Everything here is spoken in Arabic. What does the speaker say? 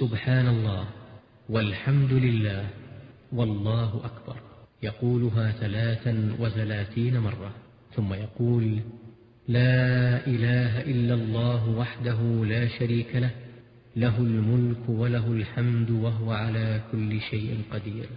سبحان الله والحمد لله والله أكبر. يقولها ثلاثا وثلاثين مرة ثم يقول لا إله إلا الله وحده لا شريك له له الملك وله الحمد وهو على كل شيء قدير.